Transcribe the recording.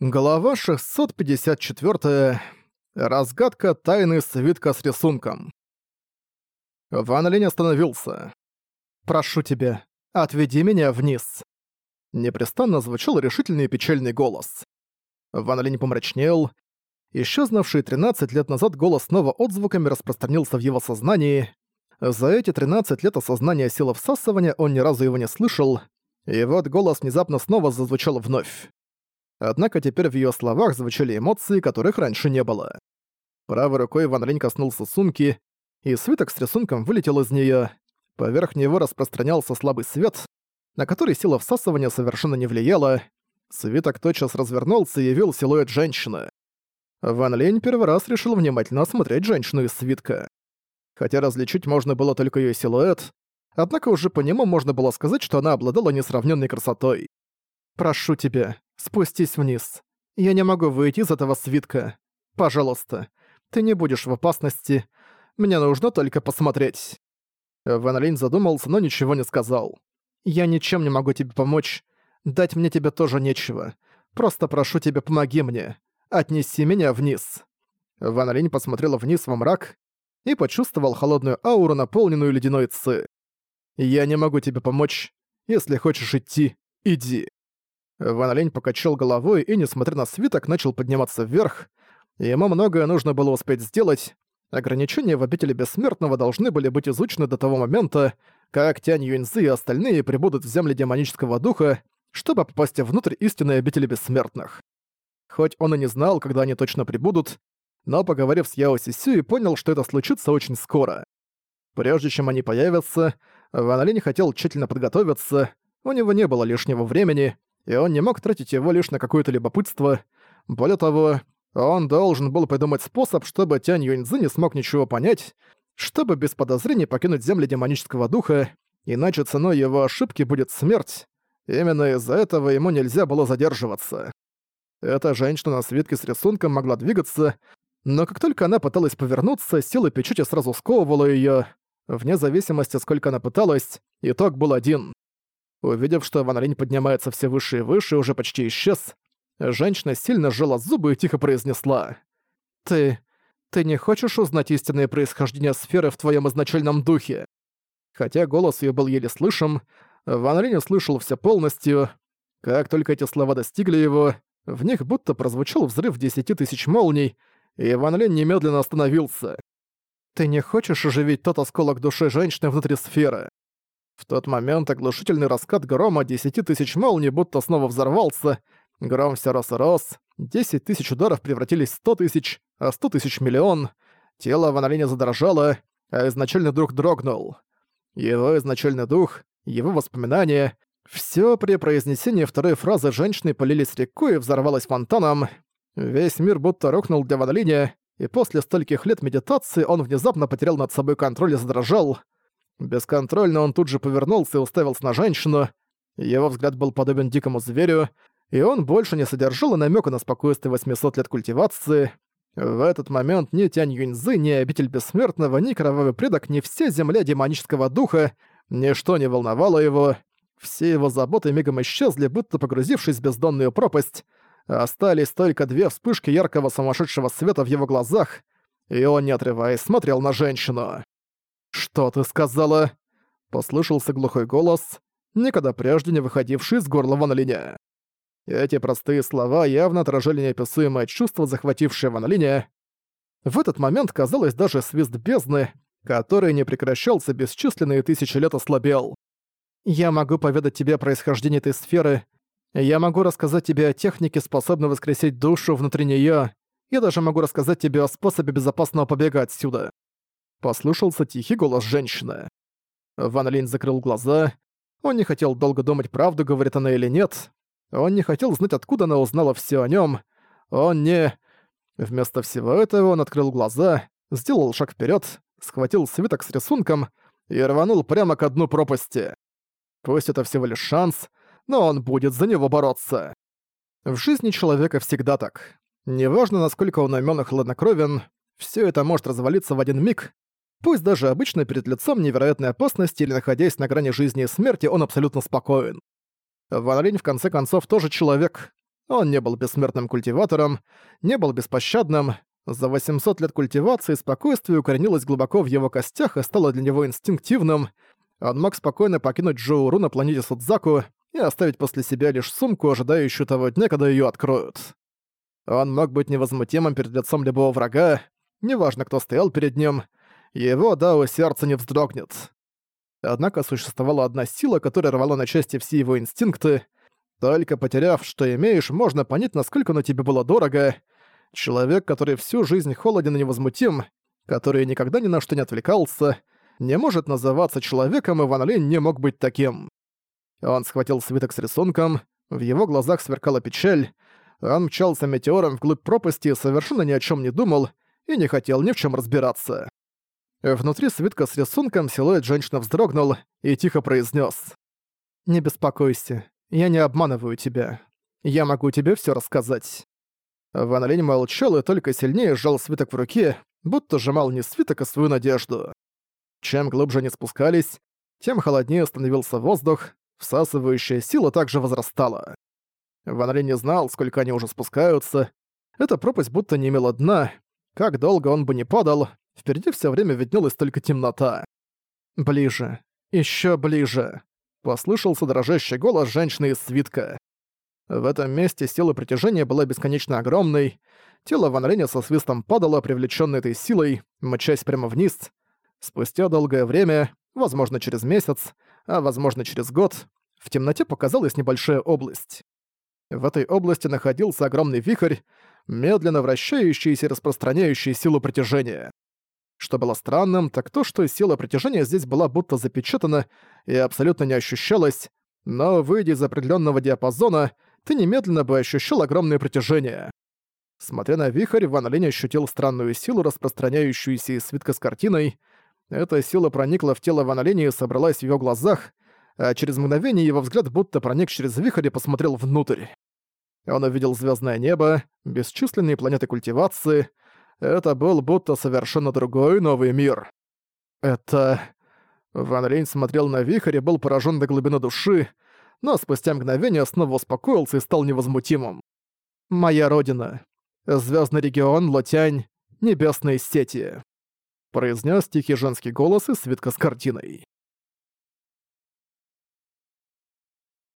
Глава 654. Разгадка тайны свитка с рисунком. Ван Линь остановился. «Прошу тебя, отведи меня вниз». Непрестанно звучал решительный и печальный голос. Ван Линь помрачнел. Исчезнувший 13 лет назад голос снова отзвуками распространился в его сознании. За эти 13 лет осознания силы всасывания он ни разу его не слышал, и вот голос внезапно снова зазвучал вновь. Однако теперь в её словах звучали эмоции, которых раньше не было. Правой рукой Ван Линь коснулся сумки, и свиток с рисунком вылетел из неё. Поверх него распространялся слабый свет, на который сила всасывания совершенно не влияла. Свиток тотчас развернулся и явил силуэт женщины. Ван Линь первый раз решил внимательно осмотреть женщину из свитка. Хотя различить можно было только её силуэт, однако уже по нему можно было сказать, что она обладала несравненной красотой. «Прошу тебя, спустись вниз. Я не могу выйти из этого свитка. Пожалуйста, ты не будешь в опасности. Мне нужно только посмотреть». Ван Линь задумался, но ничего не сказал. «Я ничем не могу тебе помочь. Дать мне тебе тоже нечего. Просто прошу тебя, помоги мне. Отнеси меня вниз». Ван Линь посмотрела вниз во мрак и почувствовал холодную ауру, наполненную ледяной ци. «Я не могу тебе помочь. Если хочешь идти, иди». Ван Лень покачал головой и, несмотря на свиток, начал подниматься вверх. Ему многое нужно было успеть сделать. Ограничения в обители Бессмертного должны были быть изучены до того момента, как Тянь Юньзы и остальные прибудут в земли демонического духа, чтобы попасть внутрь истинной обители Бессмертных. Хоть он и не знал, когда они точно прибудут, но, поговорив с Яо Сисю, понял, что это случится очень скоро. Прежде чем они появятся, Ван Линь хотел тщательно подготовиться, у него не было лишнего времени, и он не мог тратить его лишь на какое-то любопытство. Более того, он должен был придумать способ, чтобы Тянь Юньцзы не смог ничего понять, чтобы без подозрений покинуть земли демонического духа, иначе ценой его ошибки будет смерть. Именно из-за этого ему нельзя было задерживаться. Эта женщина на свитке с рисунком могла двигаться, но как только она пыталась повернуться, сила печати сразу сковывала её. Вне зависимости, сколько она пыталась, итог был один. Увидев, что Ван Линь поднимается все выше и выше, уже почти исчез, женщина сильно сжала зубы и тихо произнесла. «Ты... ты не хочешь узнать истинное происхождение сферы в твоем изначальном духе?» Хотя голос ее был еле слышим, Ван Линь услышал все полностью. Как только эти слова достигли его, в них будто прозвучал взрыв десяти тысяч молний, и Ван Линь немедленно остановился. «Ты не хочешь оживить тот осколок души женщины внутри сферы?» В тот момент оглушительный раскат грома десяти тысяч молний будто снова взорвался. Гром все рос и рос. Десять тысяч ударов превратились в сто тысяч, а сто тысяч — миллион. Тело Ван задрожало, а изначальный дух дрогнул. Его изначальный дух, его воспоминания — все при произнесении второй фразы женщины полились рекой и взорвалось фонтаном. Весь мир будто рухнул для Ван и после стольких лет медитации он внезапно потерял над собой контроль и задрожал. Бесконтрольно он тут же повернулся и уставился на женщину. Его взгляд был подобен дикому зверю, и он больше не содержал и намёка на спокойствие 800 лет культивации. В этот момент ни Тянь Юньзы, ни Обитель Бессмертного, ни Кровавый Предок, ни вся земля демонического духа, ничто не волновало его. Все его заботы мигом исчезли, будто погрузившись в бездонную пропасть. Остались только две вспышки яркого сумасшедшего света в его глазах, и он, не отрываясь, смотрел на женщину. «Что ты сказала?» Послышался глухой голос, никогда прежде не выходивший из горла Ван Линя. Эти простые слова явно отражали неописуемое чувство, захватившее Ван Линя. В этот момент, казалось, даже свист бездны, который не прекращался бесчисленные тысячи лет, ослабел. «Я могу поведать тебе о происхождении этой сферы. Я могу рассказать тебе о технике, способной воскресить душу внутри неё. Я даже могу рассказать тебе о способе безопасного побега отсюда. Послышался тихий голос женщины. Ван Линь закрыл глаза. Он не хотел долго думать, правду говорит она или нет. Он не хотел знать, откуда она узнала все о нем. Он не... Вместо всего этого он открыл глаза, сделал шаг вперед, схватил свиток с рисунком и рванул прямо к дну пропасти. Пусть это всего лишь шанс, но он будет за него бороться. В жизни человека всегда так. Неважно, насколько он умён и хладнокровен, всё это может развалиться в один миг, Пусть даже обычно перед лицом невероятной опасности или находясь на грани жизни и смерти, он абсолютно спокоен. Ван Линь в конце концов тоже человек. Он не был бессмертным культиватором, не был беспощадным. За 800 лет культивации спокойствие укоренилось глубоко в его костях и стало для него инстинктивным. Он мог спокойно покинуть Джоуру на планете Судзаку и оставить после себя лишь сумку, ожидающую того дня, когда ее откроют. Он мог быть невозмутимым перед лицом любого врага, неважно, кто стоял перед ним, его дао сердце не вздрогнет. Однако существовала одна сила, которая рвала на части все его инстинкты. Только потеряв, что имеешь, можно понять, насколько оно тебе было дорого. Человек, который всю жизнь холоден и невозмутим, который никогда ни на что не отвлекался, не может называться человеком, и Ван Линь не мог быть таким. Он схватил свиток с рисунком, в его глазах сверкала печаль, он мчался метеором вглубь пропасти, совершенно ни о чем не думал и не хотел ни в чем разбираться. Внутри свитка с рисунком силуэт женщины вздрогнул и тихо произнес: «Не беспокойся, я не обманываю тебя. Я могу тебе все рассказать». Ван Линь молчал и только сильнее сжал свиток в руке, будто сжимал не свиток, а свою надежду. Чем глубже они спускались, тем холоднее становился воздух, всасывающая сила также возрастала. Ван Линь не знал, сколько они уже спускаются. Эта пропасть будто не имела дна. Как долго он бы не падал, Впереди все время виднелась только темнота. «Ближе. еще ближе!» Послышался дрожащий голос женщины из свитка. В этом месте сила притяжения была бесконечно огромной. Тело Ван Реня со свистом падало, привлечённое этой силой, мчась прямо вниз. Спустя долгое время, возможно через месяц, а возможно через год, в темноте показалась небольшая область. В этой области находился огромный вихрь, медленно вращающийся и распространяющий силу притяжения. Что было странным, так то, что сила притяжения здесь была будто запечатана и абсолютно не ощущалась, но, выйдя из определенного диапазона, ты немедленно бы ощущал огромное притяжение. Смотря на вихрь, Ван Линь ощутил странную силу, распространяющуюся из свитка с картиной. Эта сила проникла в тело Ван Линя и собралась в его глазах, а через мгновение его взгляд будто проник через вихрь и посмотрел внутрь. Он увидел звездное небо, бесчисленные планеты культивации, это был будто совершенно другой новый мир. Это... Ван Линь смотрел на вихрь и был поражен до глубины души, но спустя мгновение снова успокоился и стал невозмутимым. «Моя родина. Звездный регион, Лотянь, небесные сети», произнес тихий женский голос из свитка с картиной.